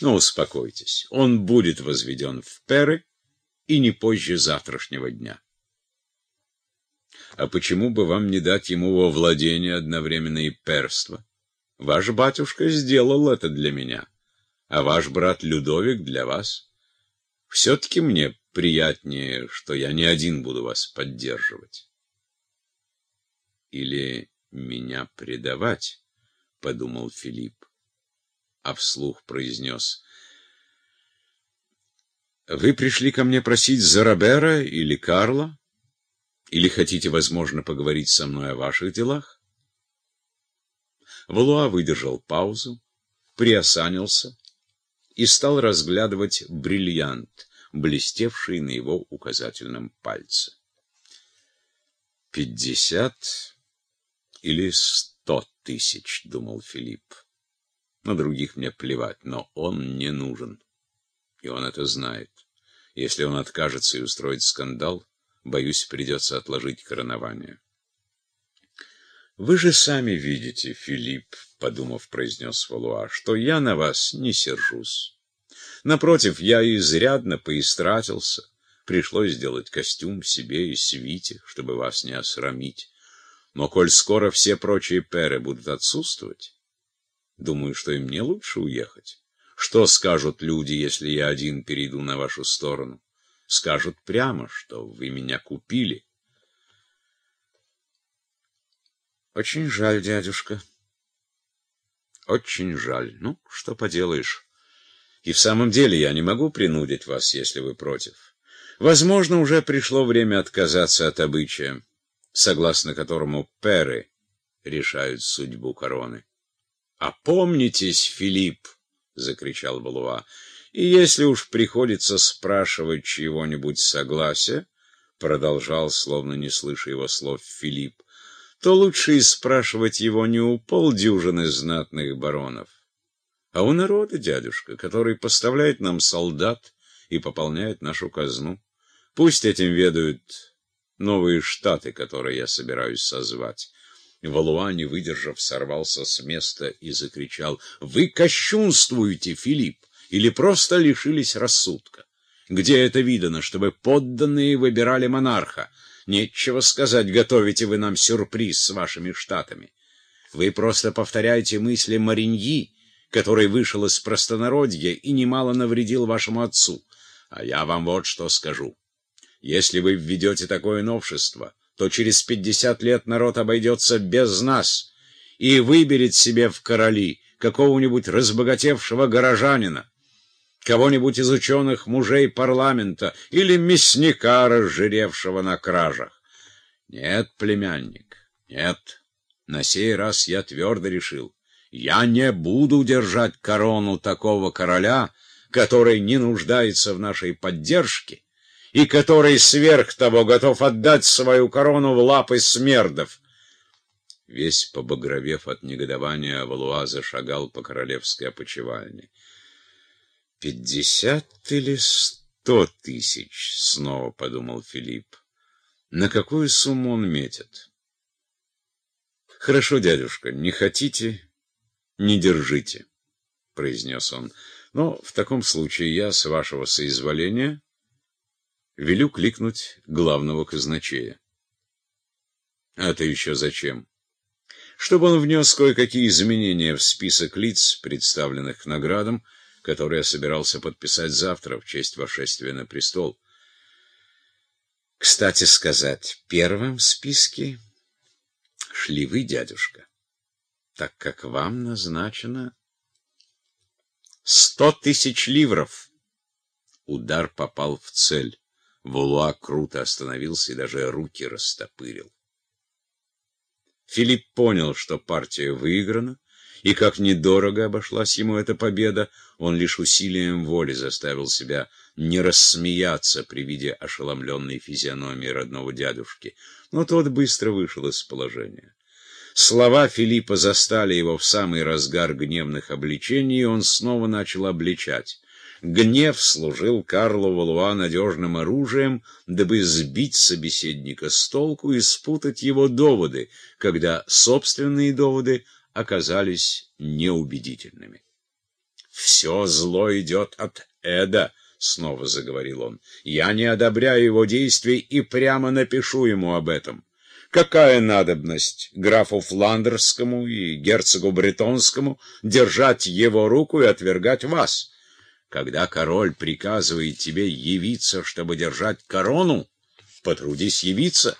Но успокойтесь, он будет возведен в перы и не позже завтрашнего дня. А почему бы вам не дать ему во владение одновременно и перство? Ваш батюшка сделал это для меня, а ваш брат Людовик для вас. Все-таки мне приятнее, что я не один буду вас поддерживать. Или меня предавать, — подумал Филипп, а вслух произнес. Вы пришли ко мне просить за Робера или Карла? Или хотите, возможно, поговорить со мной о ваших делах? Валуа выдержал паузу, приосанился и стал разглядывать бриллиант, блестевший на его указательном пальце. «Пятьдесят или сто тысяч», — думал Филипп. «На других мне плевать, но он не нужен, и он это знает. Если он откажется и устроит скандал, боюсь, придется отложить коронование». «Вы же сами видите, Филипп», — подумав, произнес Валуа, — «что я на вас не сержусь. Напротив, я изрядно поистратился. Пришлось сделать костюм себе и свите, чтобы вас не осрамить. Но коль скоро все прочие перы будут отсутствовать, думаю, что и мне лучше уехать. Что скажут люди, если я один перейду на вашу сторону? Скажут прямо, что вы меня купили. Очень жаль, дядюшка. Очень жаль. Ну, что поделаешь. И в самом деле я не могу принудить вас, если вы против. Возможно, уже пришло время отказаться от обычая, согласно которому перы решают судьбу короны. «Опомнитесь, Филипп!» — закричал Балуа. «И если уж приходится спрашивать чьего-нибудь согласия, — продолжал, словно не слыша его слов, Филипп, — то лучше и спрашивать его не у полдюжины знатных баронов, а у народа, дядюшка, который поставляет нам солдат и пополняет нашу казну. Пусть этим ведают новые штаты, которые я собираюсь созвать. Валуа, не выдержав, сорвался с места и закричал. — Вы кощунствуете, Филипп, или просто лишились рассудка? Где это видано, чтобы подданные выбирали монарха? Нечего сказать, готовите вы нам сюрприз с вашими штатами. Вы просто повторяете мысли Мариньи, который вышел из простонародья и немало навредил вашему отцу. А я вам вот что скажу. Если вы введете такое новшество, то через пятьдесят лет народ обойдется без нас и выберет себе в короли какого-нибудь разбогатевшего горожанина, кого-нибудь из ученых мужей парламента или мясника, разжиревшего на кражах. Нет, племянник, нет. На сей раз я твердо решил. Я не буду держать корону такого короля, который не нуждается в нашей поддержке и который сверх того готов отдать свою корону в лапы смердов. Весь побагровев от негодования, Валуа зашагал по королевской опочивальне. «Пятьдесят или сто тысяч?» — снова подумал Филипп. «На какую сумму он метит?» «Хорошо, дядюшка, не хотите, не держите», — произнес он. «Но в таком случае я, с вашего соизволения...» велю кликнуть главного казначея. Это еще зачем? Чтобы он внес кое-какие изменения в список лиц, представленных к наградам, которые я собирался подписать завтра в честь вошествия на престол. Кстати сказать, первым в списке шли вы, дядюшка, так как вам назначено сто тысяч ливров. Удар попал в цель. Вулуа круто остановился и даже руки растопырил. Филипп понял, что партия выиграна, и как недорого обошлась ему эта победа, он лишь усилием воли заставил себя не рассмеяться при виде ошеломленной физиономии родного дядюшки, но тот быстро вышел из положения. Слова Филиппа застали его в самый разгар гневных обличений, и он снова начал обличать. Гнев служил Карлу Валуа надежным оружием, дабы сбить собеседника с толку и спутать его доводы, когда собственные доводы оказались неубедительными. Все зло идет от Эда, — снова заговорил он. Я не одобряю его действий и прямо напишу ему об этом. Какая надобность графу Фландерскому и герцогу Бретонскому держать его руку и отвергать вас? Когда король приказывает тебе явиться, чтобы держать корону, потрудись явиться.